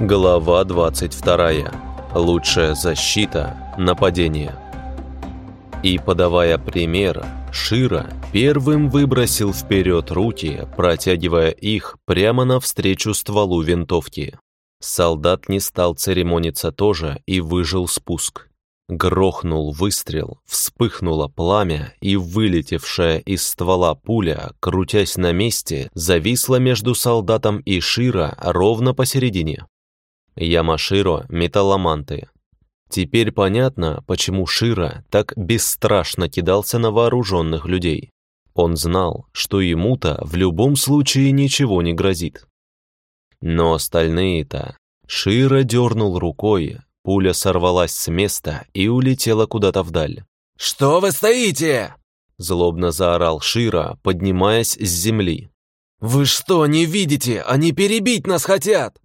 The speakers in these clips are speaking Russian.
Глава 22. Лучшая защита. Нападение. И подавая пример, Шира первым выбросил вперед руки, протягивая их прямо навстречу стволу винтовки. Солдат не стал церемониться тоже и выжил спуск. Грохнул выстрел, вспыхнуло пламя, и вылетевшая из ствола пуля, крутясь на месте, зависла между солдатом и Шира ровно посередине. Ямаширо – металломанты. Теперь понятно, почему Шира так бесстрашно кидался на вооруженных людей. Он знал, что ему-то в любом случае ничего не грозит. Но остальные-то... Шира дернул рукой, Пуля сорвалась с места и улетела куда-то вдаль. «Что вы стоите?» Злобно заорал Шира, поднимаясь с земли. «Вы что, не видите? Они перебить нас хотят!»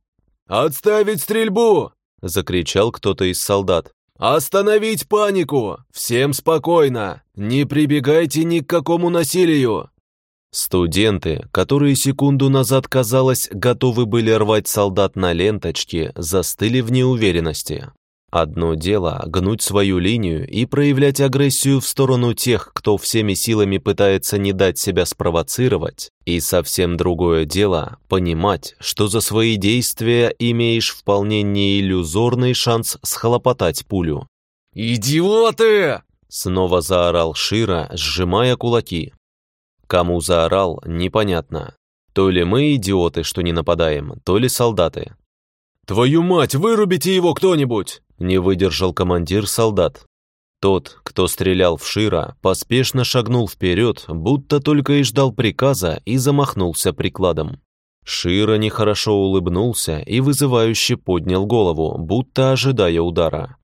«Отставить стрельбу!» Закричал кто-то из солдат. «Остановить панику! Всем спокойно! Не прибегайте ни к какому насилию! Студенты, которые секунду назад, казалось, готовы были рвать солдат на ленточке, застыли в неуверенности. Одно дело – гнуть свою линию и проявлять агрессию в сторону тех, кто всеми силами пытается не дать себя спровоцировать, и совсем другое дело – понимать, что за свои действия имеешь вполне неиллюзорный шанс схлопотать пулю. «Идиоты!» – снова заорал Шира, сжимая кулаки. Кому заорал, непонятно. То ли мы идиоты, что не нападаем, то ли солдаты. «Твою мать, вырубите его кто-нибудь!» Не выдержал командир солдат. Тот, кто стрелял в Шира, поспешно шагнул вперед, будто только и ждал приказа и замахнулся прикладом. Шира нехорошо улыбнулся и вызывающе поднял голову, будто ожидая удара.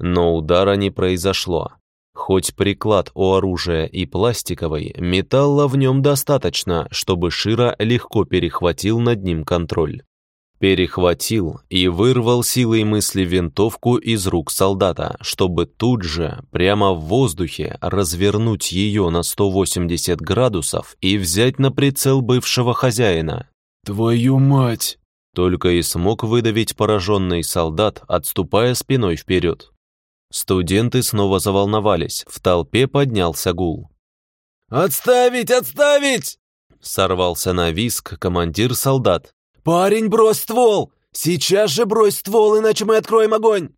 Но удара не произошло. Хоть приклад у оружия и пластиковый, металла в нем достаточно, чтобы Шира легко перехватил над ним контроль. Перехватил и вырвал силой мысли винтовку из рук солдата, чтобы тут же, прямо в воздухе, развернуть ее на 180 градусов и взять на прицел бывшего хозяина. «Твою мать!» Только и смог выдавить пораженный солдат, отступая спиной вперед. Студенты снова заволновались, в толпе поднялся гул. «Отставить! Отставить!» Сорвался на виск командир солдат. «Парень, брось ствол! Сейчас же брось ствол, иначе мы откроем огонь!»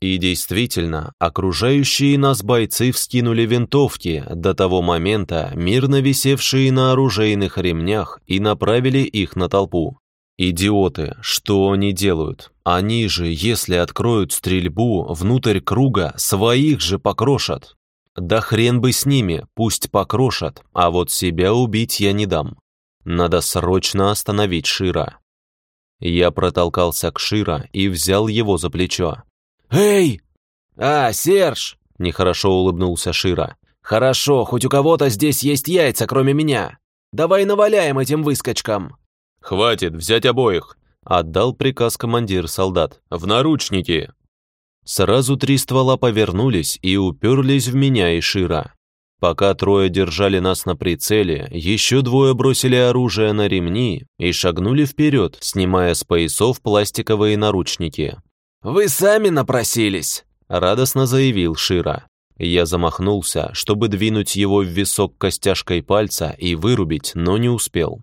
И действительно, окружающие нас бойцы вскинули винтовки, до того момента мирно висевшие на оружейных ремнях, и направили их на толпу. Идиоты, что они делают? Они же, если откроют стрельбу внутрь круга, своих же покрошат. Да хрен бы с ними, пусть покрошат, а вот себя убить я не дам. Надо срочно остановить Шира. Я протолкался к Шира и взял его за плечо. «Эй!» «А, Серж!» – нехорошо улыбнулся Шира. «Хорошо, хоть у кого-то здесь есть яйца, кроме меня. Давай наваляем этим выскочкам!» «Хватит, взять обоих!» — отдал приказ командир солдат. «В наручники!» Сразу три ствола повернулись и уперлись в меня и Шира. Пока трое держали нас на прицеле, еще двое бросили оружие на ремни и шагнули вперед, снимая с поясов пластиковые наручники. «Вы сами напросились!» — радостно заявил Шира. Я замахнулся, чтобы двинуть его в висок костяшкой пальца и вырубить, но не успел.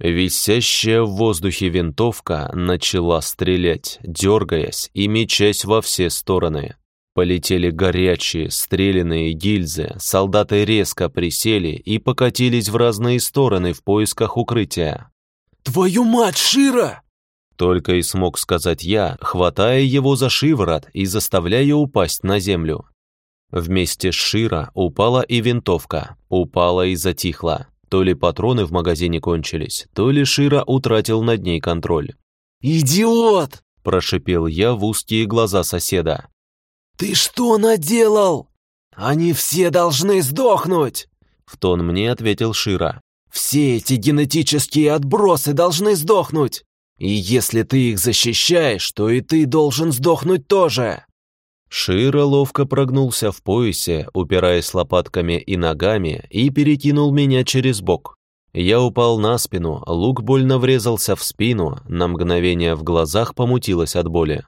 Висящая в воздухе винтовка начала стрелять, дергаясь и мечась во все стороны. Полетели горячие, стрелянные гильзы, солдаты резко присели и покатились в разные стороны в поисках укрытия. «Твою мать, Шира!» Только и смог сказать я, хватая его за шиворот и заставляя упасть на землю. Вместе с Шира упала и винтовка, упала и затихла. То ли патроны в магазине кончились, то ли Шира утратил над ней контроль. «Идиот!» – прошипел я в узкие глаза соседа. «Ты что наделал? Они все должны сдохнуть!» В тон мне ответил Шира. «Все эти генетические отбросы должны сдохнуть! И если ты их защищаешь, то и ты должен сдохнуть тоже!» Широ ловко прогнулся в поясе, упираясь лопатками и ногами, и перекинул меня через бок. Я упал на спину, лук больно врезался в спину, на мгновение в глазах помутилось от боли.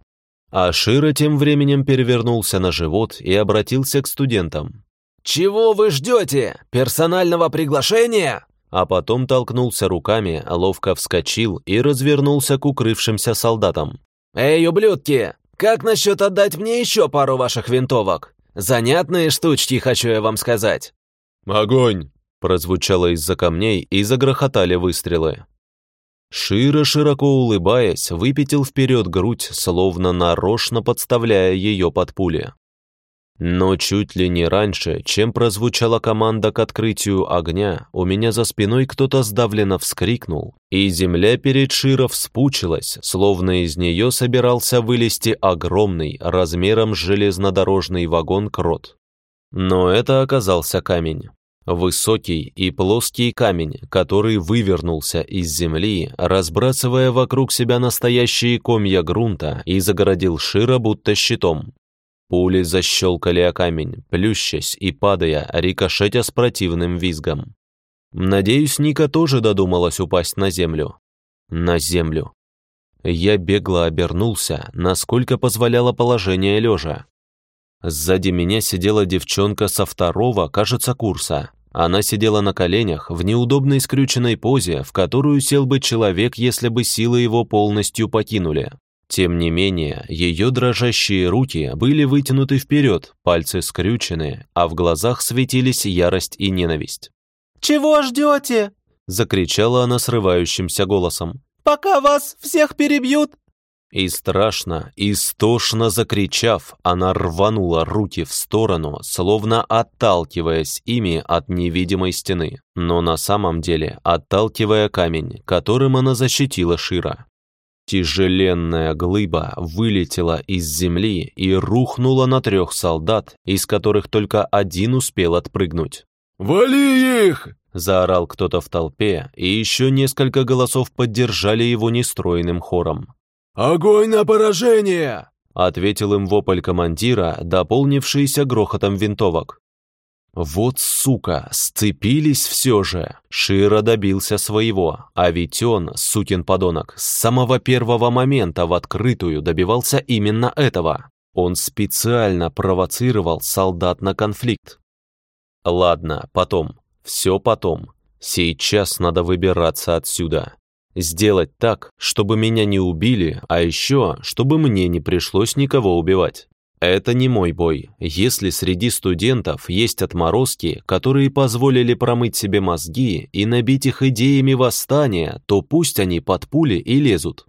А Шира тем временем перевернулся на живот и обратился к студентам. «Чего вы ждете? Персонального приглашения?» А потом толкнулся руками, ловко вскочил и развернулся к укрывшимся солдатам. «Эй, ублюдки, как насчет отдать мне еще пару ваших винтовок? Занятные штучки, хочу я вам сказать». «Огонь!» – прозвучало из-за камней и загрохотали выстрелы. Широ, широко улыбаясь, выпятил вперед грудь, словно нарочно подставляя ее под пули. Но чуть ли не раньше, чем прозвучала команда к открытию огня, у меня за спиной кто-то сдавленно вскрикнул, и земля перед Широ вспучилась, словно из нее собирался вылезти огромный, размером с железнодорожный вагон крот. Но это оказался камень. Высокий и плоский камень, который вывернулся из земли, разбрасывая вокруг себя настоящие комья грунта и загородил Широ будто щитом. Пули защелкали о камень, плющась и падая, рикошетя с противным визгом. Надеюсь, Ника тоже додумалась упасть на землю. На землю. Я бегло обернулся, насколько позволяло положение лежа. Сзади меня сидела девчонка со второго, кажется, курса. Она сидела на коленях в неудобной скрюченной позе, в которую сел бы человек, если бы силы его полностью покинули. Тем не менее, ее дрожащие руки были вытянуты вперед, пальцы скрючены, а в глазах светились ярость и ненависть. «Чего ждете?» – закричала она срывающимся голосом. «Пока вас всех перебьют!» И страшно, истошно закричав, она рванула руки в сторону, словно отталкиваясь ими от невидимой стены, но на самом деле отталкивая камень, которым она защитила Шира. Тяжеленная глыба вылетела из земли и рухнула на трех солдат, из которых только один успел отпрыгнуть. «Вали их!» – заорал кто-то в толпе, и еще несколько голосов поддержали его нестройным хором. «Огонь на поражение!» – ответил им вопль командира, дополнившийся грохотом винтовок. Вот сука, сцепились все же. Широ добился своего, а ведь он, сукин подонок, с самого первого момента в открытую добивался именно этого. Он специально провоцировал солдат на конфликт. Ладно, потом. Все потом. Сейчас надо выбираться отсюда. Сделать так, чтобы меня не убили, а еще, чтобы мне не пришлось никого убивать. Это не мой бой. Если среди студентов есть отморозки, которые позволили промыть себе мозги и набить их идеями восстания, то пусть они под пули и лезут.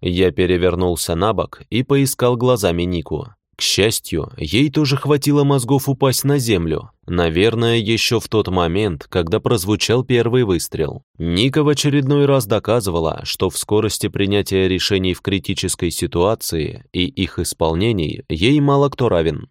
Я перевернулся на бок и поискал глазами Нику. К счастью, ей тоже хватило мозгов упасть на землю. Наверное, еще в тот момент, когда прозвучал первый выстрел. Ника в очередной раз доказывала, что в скорости принятия решений в критической ситуации и их исполнений ей мало кто равен.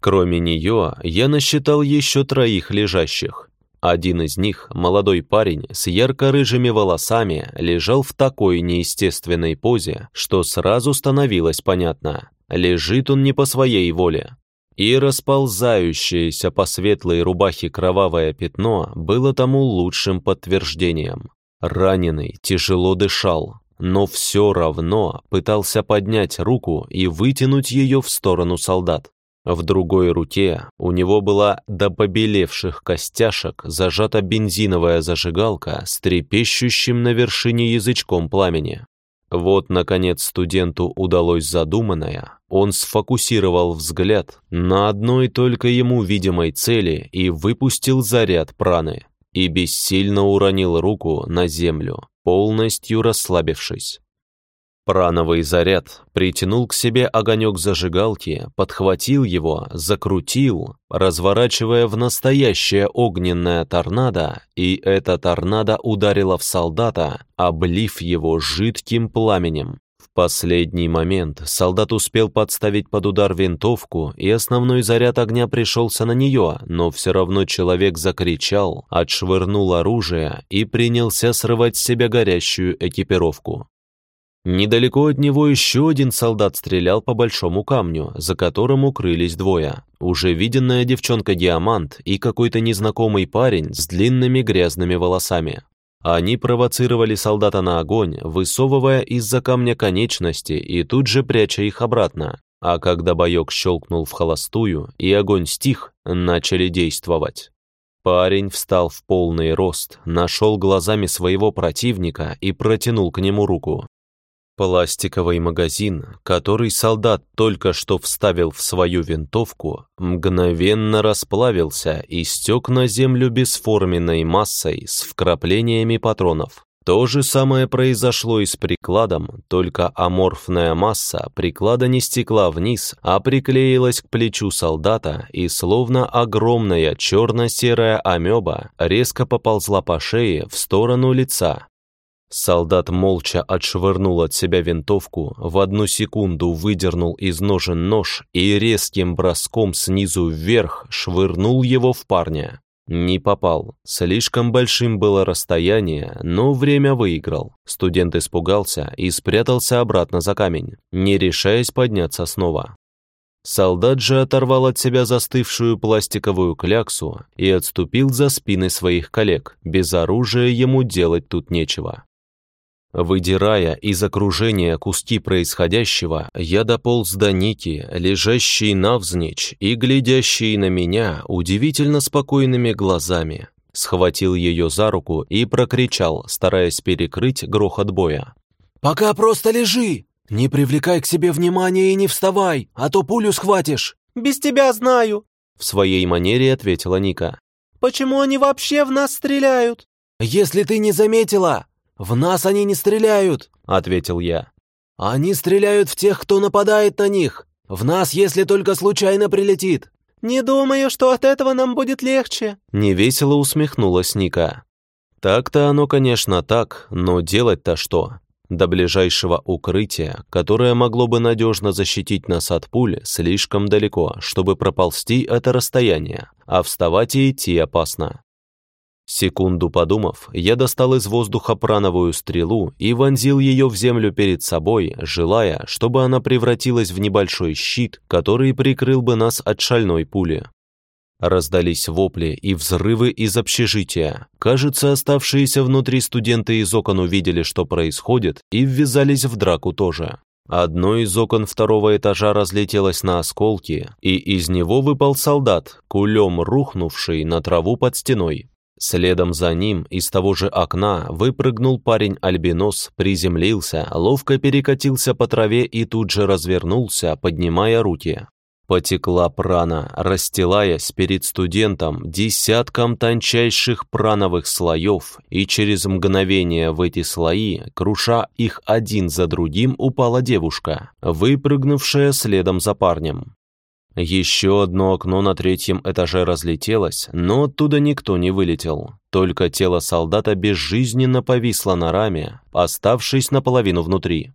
Кроме нее, я насчитал еще троих лежащих. Один из них, молодой парень с ярко-рыжими волосами, лежал в такой неестественной позе, что сразу становилось понятно. Лежит он не по своей воле. И расползающееся по светлой рубахе кровавое пятно было тому лучшим подтверждением. Раненый тяжело дышал, но все равно пытался поднять руку и вытянуть ее в сторону солдат. В другой руке у него была до побелевших костяшек зажата бензиновая зажигалка с трепещущим на вершине язычком пламени. Вот, наконец, студенту удалось задуманное. Он сфокусировал взгляд на одной только ему видимой цели и выпустил заряд праны. И бессильно уронил руку на землю, полностью расслабившись. Прановый заряд притянул к себе огонек зажигалки, подхватил его, закрутил, разворачивая в настоящее огненное торнадо, и эта торнадо ударила в солдата, облив его жидким пламенем. В последний момент солдат успел подставить под удар винтовку, и основной заряд огня пришелся на нее, но все равно человек закричал, отшвырнул оружие и принялся срывать с себя горящую экипировку. Недалеко от него еще один солдат стрелял по большому камню, за которым укрылись двое. Уже виденная девчонка Диамант и какой-то незнакомый парень с длинными грязными волосами. Они провоцировали солдата на огонь, высовывая из-за камня конечности и тут же пряча их обратно. А когда боек щелкнул в холостую и огонь стих, начали действовать. Парень встал в полный рост, нашел глазами своего противника и протянул к нему руку. Пластиковый магазин, который солдат только что вставил в свою винтовку, мгновенно расплавился и стек на землю бесформенной массой с вкраплениями патронов. То же самое произошло и с прикладом, только аморфная масса приклада не стекла вниз, а приклеилась к плечу солдата и словно огромная черно-серая амеба резко поползла по шее в сторону лица. Солдат молча отшвырнул от себя винтовку, в одну секунду выдернул из ножен нож и резким броском снизу вверх швырнул его в парня. Не попал. Слишком большим было расстояние, но время выиграл. Студент испугался и спрятался обратно за камень, не решаясь подняться снова. Солдат же оторвал от себя застывшую пластиковую кляксу и отступил за спины своих коллег. Без оружия ему делать тут нечего. Выдирая из окружения куски происходящего, я дополз до Ники, лежащей навзничь и глядящей на меня удивительно спокойными глазами. Схватил ее за руку и прокричал, стараясь перекрыть грохот боя. «Пока просто лежи! Не привлекай к себе внимания и не вставай, а то пулю схватишь!» «Без тебя знаю!» В своей манере ответила Ника. «Почему они вообще в нас стреляют?» «Если ты не заметила, «В нас они не стреляют», — ответил я. «Они стреляют в тех, кто нападает на них. В нас, если только случайно прилетит». «Не думаю, что от этого нам будет легче», — невесело усмехнулась Ника. «Так-то оно, конечно, так, но делать-то что? До ближайшего укрытия, которое могло бы надежно защитить нас от пуль, слишком далеко, чтобы проползти это расстояние, а вставать и идти опасно. Секунду подумав, я достал из воздуха прановую стрелу и вонзил ее в землю перед собой, желая, чтобы она превратилась в небольшой щит, который прикрыл бы нас от шальной пули. Раздались вопли и взрывы из общежития. Кажется, оставшиеся внутри студенты из окон увидели, что происходит, и ввязались в драку тоже. Одно из окон второго этажа разлетелось на осколки, и из него выпал солдат, кулем рухнувший на траву под стеной. Следом за ним из того же окна выпрыгнул парень-альбинос, приземлился, ловко перекатился по траве и тут же развернулся, поднимая руки. Потекла прана, расстилаясь перед студентом десятком тончайших прановых слоев, и через мгновение в эти слои, круша их один за другим, упала девушка, выпрыгнувшая следом за парнем. Еще одно окно на третьем этаже разлетелось, но оттуда никто не вылетел. Только тело солдата безжизненно повисло на раме, оставшись наполовину внутри.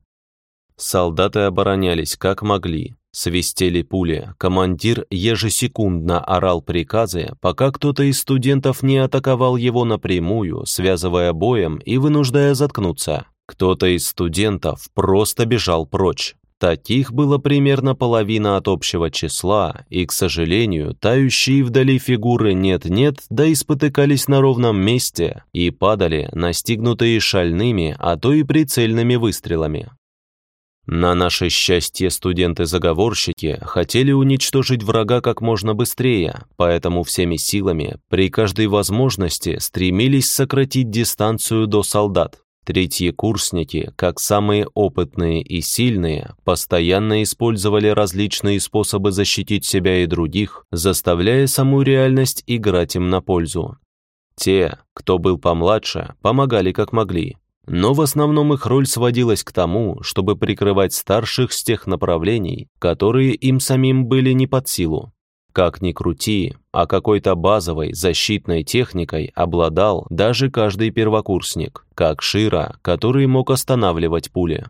Солдаты оборонялись как могли. Свистели пули, командир ежесекундно орал приказы, пока кто-то из студентов не атаковал его напрямую, связывая боем и вынуждая заткнуться. Кто-то из студентов просто бежал прочь. Таких было примерно половина от общего числа, и, к сожалению, тающие вдали фигуры нет-нет, да и спотыкались на ровном месте и падали, настигнутые шальными, а то и прицельными выстрелами. На наше счастье студенты-заговорщики хотели уничтожить врага как можно быстрее, поэтому всеми силами, при каждой возможности, стремились сократить дистанцию до солдат. Третьи курсники, как самые опытные и сильные, постоянно использовали различные способы защитить себя и других, заставляя саму реальность играть им на пользу. Те, кто был помладше, помогали как могли, но в основном их роль сводилась к тому, чтобы прикрывать старших с тех направлений, которые им самим были не под силу. Как ни крути, а какой-то базовой защитной техникой обладал даже каждый первокурсник, как Шира, который мог останавливать пули.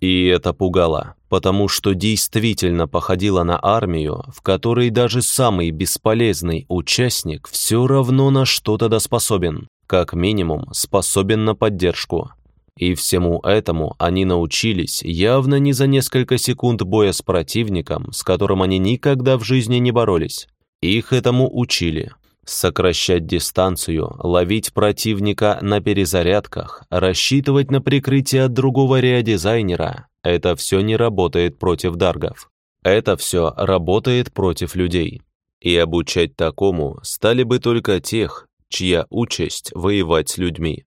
И это пугало, потому что действительно походило на армию, в которой даже самый бесполезный участник все равно на что-то доспособен, как минимум способен на поддержку. И всему этому они научились явно не за несколько секунд боя с противником, с которым они никогда в жизни не боролись. Их этому учили. Сокращать дистанцию, ловить противника на перезарядках, рассчитывать на прикрытие от другого реодизайнера – это все не работает против даргов. Это все работает против людей. И обучать такому стали бы только тех, чья участь – воевать с людьми.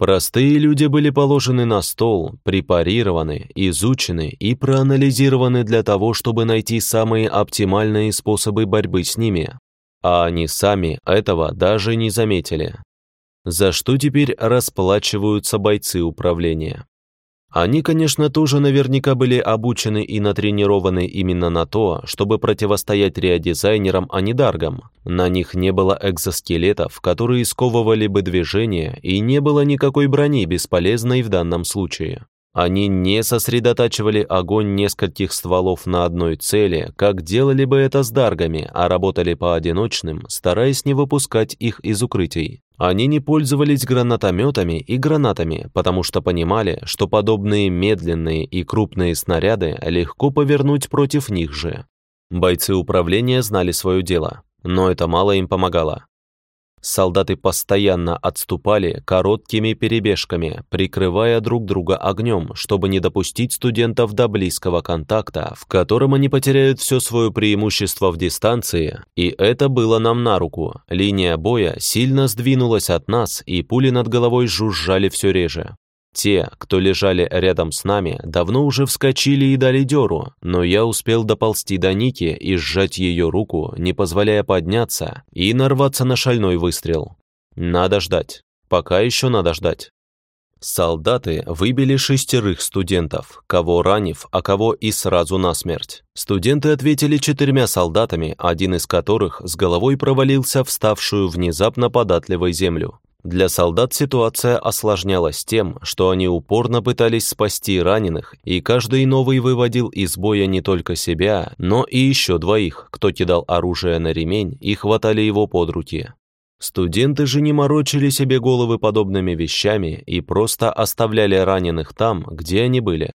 Простые люди были положены на стол, препарированы, изучены и проанализированы для того, чтобы найти самые оптимальные способы борьбы с ними, а они сами этого даже не заметили. За что теперь расплачиваются бойцы управления? Они, конечно, тоже наверняка были обучены и натренированы именно на то, чтобы противостоять реодизайнерам, а не даргам. На них не было экзоскелетов, которые сковывали бы движение, и не было никакой брони, бесполезной в данном случае. Они не сосредотачивали огонь нескольких стволов на одной цели, как делали бы это с даргами, а работали поодиночным, стараясь не выпускать их из укрытий. Они не пользовались гранатометами и гранатами, потому что понимали, что подобные медленные и крупные снаряды легко повернуть против них же. Бойцы управления знали свое дело, но это мало им помогало. Солдаты постоянно отступали короткими перебежками, прикрывая друг друга огнем, чтобы не допустить студентов до близкого контакта, в котором они потеряют все свое преимущество в дистанции, и это было нам на руку. Линия боя сильно сдвинулась от нас, и пули над головой жужжали все реже. Те, кто лежали рядом с нами, давно уже вскочили и дали дёру, но я успел доползти до Ники и сжать ее руку, не позволяя подняться, и нарваться на шальной выстрел. Надо ждать. Пока еще надо ждать. Солдаты выбили шестерых студентов, кого ранив, а кого и сразу насмерть. Студенты ответили четырьмя солдатами, один из которых с головой провалился в ставшую внезапно податливой землю. Для солдат ситуация осложнялась тем, что они упорно пытались спасти раненых, и каждый новый выводил из боя не только себя, но и еще двоих, кто кидал оружие на ремень и хватали его под руки. Студенты же не морочили себе головы подобными вещами и просто оставляли раненых там, где они были.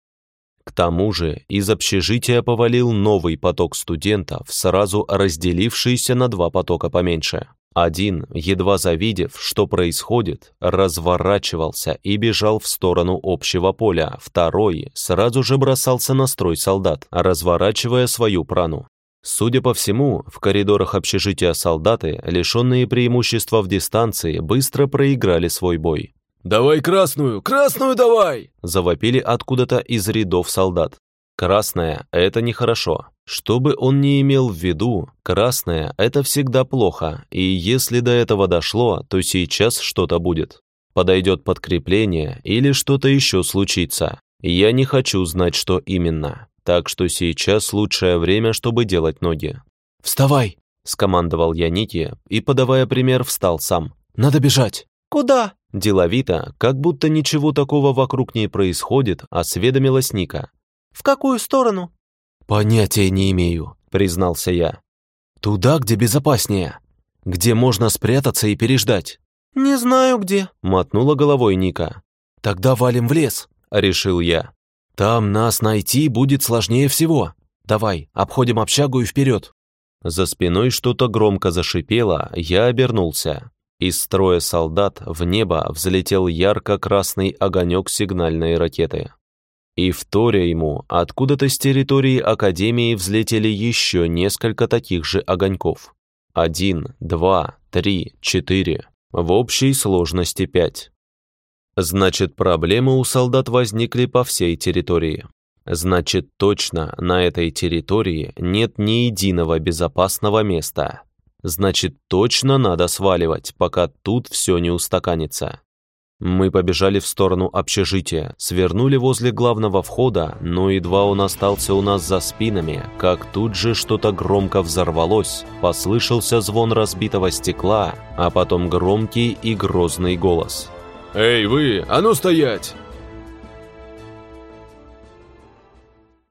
К тому же из общежития повалил новый поток студентов, сразу разделившийся на два потока поменьше. Один, едва завидев, что происходит, разворачивался и бежал в сторону общего поля. Второй сразу же бросался на строй солдат, разворачивая свою прану. Судя по всему, в коридорах общежития солдаты, лишенные преимущества в дистанции, быстро проиграли свой бой. «Давай красную! Красную давай!» Завопили откуда-то из рядов солдат. Красная – это нехорошо. Что бы он ни имел в виду, красное – это всегда плохо, и если до этого дошло, то сейчас что-то будет. Подойдет подкрепление или что-то еще случится. Я не хочу знать, что именно. Так что сейчас лучшее время, чтобы делать ноги. «Вставай!» – скомандовал я Нике и, подавая пример, встал сам. «Надо бежать!» «Куда?» Деловито, как будто ничего такого вокруг не происходит, осведомилась Ника. «В какую сторону?» «Понятия не имею», — признался я. «Туда, где безопаснее, где можно спрятаться и переждать». «Не знаю где», — мотнула головой Ника. «Тогда валим в лес», — решил я. «Там нас найти будет сложнее всего. Давай, обходим общагу и вперед». За спиной что-то громко зашипело, я обернулся. Из строя солдат в небо взлетел ярко-красный огонек сигнальной ракеты. И вторя ему, откуда-то с территории Академии взлетели еще несколько таких же огоньков. Один, два, три, четыре. В общей сложности пять. Значит, проблемы у солдат возникли по всей территории. Значит, точно на этой территории нет ни единого безопасного места. Значит, точно надо сваливать, пока тут все не устаканится. Мы побежали в сторону общежития, свернули возле главного входа, но едва он остался у нас за спинами, как тут же что-то громко взорвалось, послышался звон разбитого стекла, а потом громкий и грозный голос. «Эй, вы, а ну стоять!